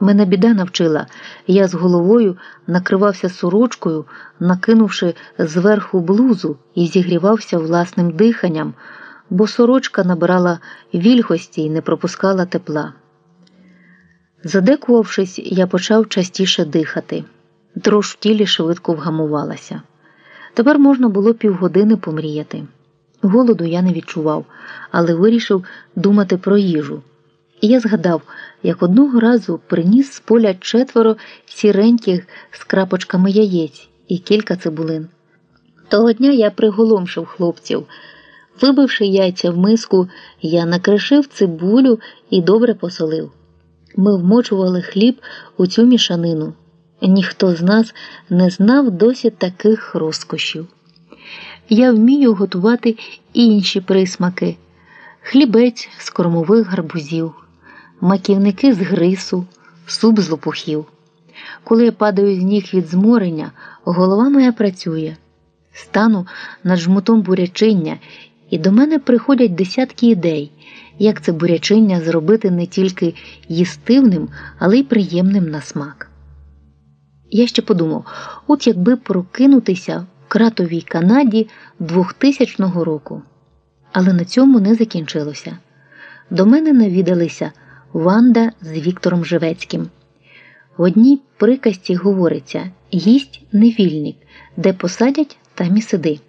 Мене біда навчила, я з головою накривався сорочкою, накинувши зверху блузу і зігрівався власним диханням, бо сорочка набирала вільгості і не пропускала тепла. Задекувавшись, я почав частіше дихати. Дрож в тілі швидко вгамувалася. Тепер можна було півгодини помріяти. Голоду я не відчував, але вирішив думати про їжу. І я згадав, як одного разу приніс з поля четверо сіреньких з крапочками яєць і кілька цибулин. Того дня я приголомшив хлопців. Вибивши яйця в миску, я накришив цибулю і добре посолив. Ми вмочували хліб у цю мішанину. Ніхто з нас не знав досі таких розкошів. Я вмію готувати інші присмаки: хлібець з кормових гарбузів, маківники з грису, суп з лопухів. Коли я падаю з ніг від зморення, голова моя працює. Стану над жмутом бурячиння, і до мене приходять десятки ідей, як це бурячиння зробити не тільки їстивним, але й приємним на смак. Я ще подумав: от якби прокинутися в кратовій Канаді 2000 року. Але на цьому не закінчилося. До мене навідалися Ванда з Віктором Живецьким. В одній приказці говориться їсть невільник, де посадять, там і сиди.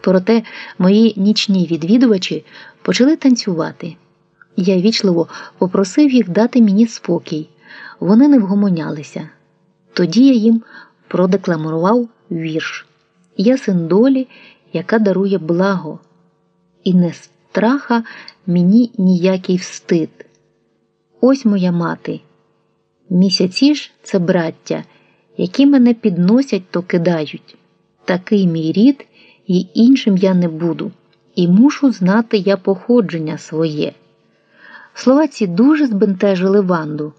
Проте мої нічні відвідувачі почали танцювати. Я вічливо попросив їх дати мені спокій. Вони не вгомонялися. Тоді я їм продекламував вірш Я син долі, яка дарує благо, і не страха мені ніякий встид. Ось моя мати. Місяці ж це браття, які мене підносять, то кидають. Такий мій рід, і іншим я не буду, і мушу знати я походження своє. Слова ці дуже збентежили Ванду.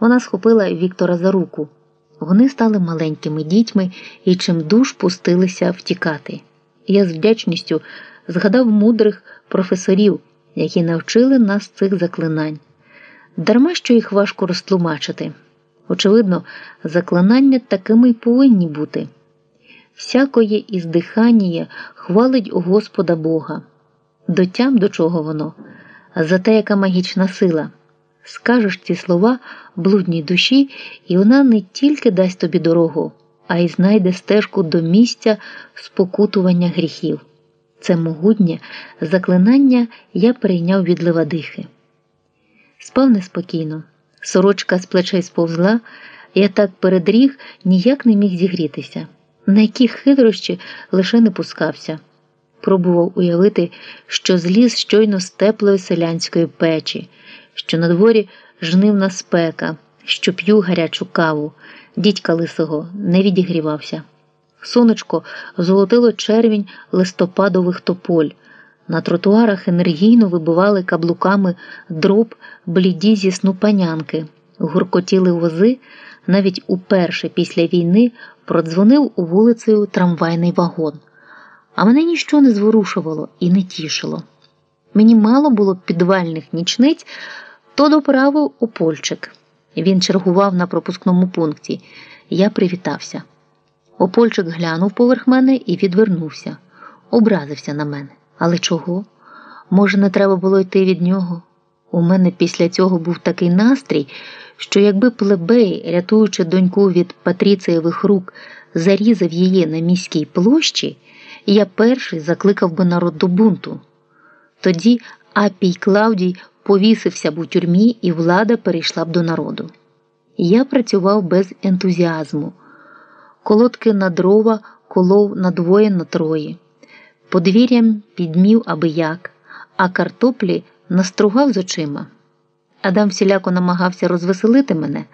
Вона схопила Віктора за руку. Вони стали маленькими дітьми і чимдуж пустилися втікати. Я з вдячністю згадав мудрих професорів, які навчили нас цих заклинань. Дарма що їх важко розтлумачити. Очевидно, заклинання такими й повинні бути. Всякоє іздихання хвалить у Господа Бога. Дотям до чого воно, за те, яка магічна сила. Скажеш ці слова блудній душі, і вона не тільки дасть тобі дорогу, а й знайде стежку до місця спокутування гріхів. Це могутнє заклинання я перейняв від левадихи. Спав неспокійно, сорочка з плечей сповзла, я так передріг ніяк не міг зігрітися, на які хитрощі лише не пускався. Пробував уявити, що зліз щойно з теплої селянської печі що на дворі жнивна спека, що п'ю гарячу каву, дідька лисого не відігрівався. Сонечко золотило червінь листопадових тополь. На тротуарах енергійно вибивали каблуками дроб бліді зі сну панянки, гуркотіли вози, навіть уперше після війни продзвонив у вулицею трамвайний вагон. А мене ніщо не зворушувало і не тішило. Мені мало було підвальних нічниць, то доправив у Польчик. Він чергував на пропускному пункті. Я привітався. Опольчик глянув поверх мене і відвернувся, образився на мене. Але чого? Може, не треба було йти від нього? У мене після цього був такий настрій, що якби плебей, рятуючи доньку від Патріцієвих рук, зарізав її на міській площі, я перший закликав би народ до бунту. Тоді Апій Клавдій повісився б у тюрмі, і влада перейшла б до народу. Я працював без ентузіазму. Колодки на дрова колов на двоє на троє. Подвір'ям підмів аби як, а картоплі настругав з очима. Адам всіляко намагався розвеселити мене,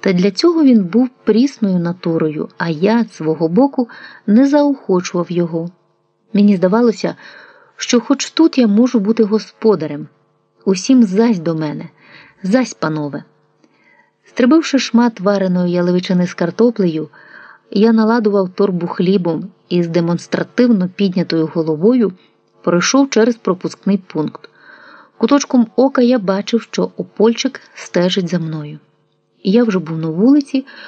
та для цього він був прісною натурою, а я, з свого боку, не заохочував його. Мені здавалося, що хоч тут я можу бути господарем. Усім зась до мене, зась, панове. Стрибивши шмат вареної яловичини з картоплею, я наладував торбу хлібом і з демонстративно піднятою головою пройшов через пропускний пункт. Куточком ока я бачив, що Опольчик стежить за мною. я вже був на вулиці,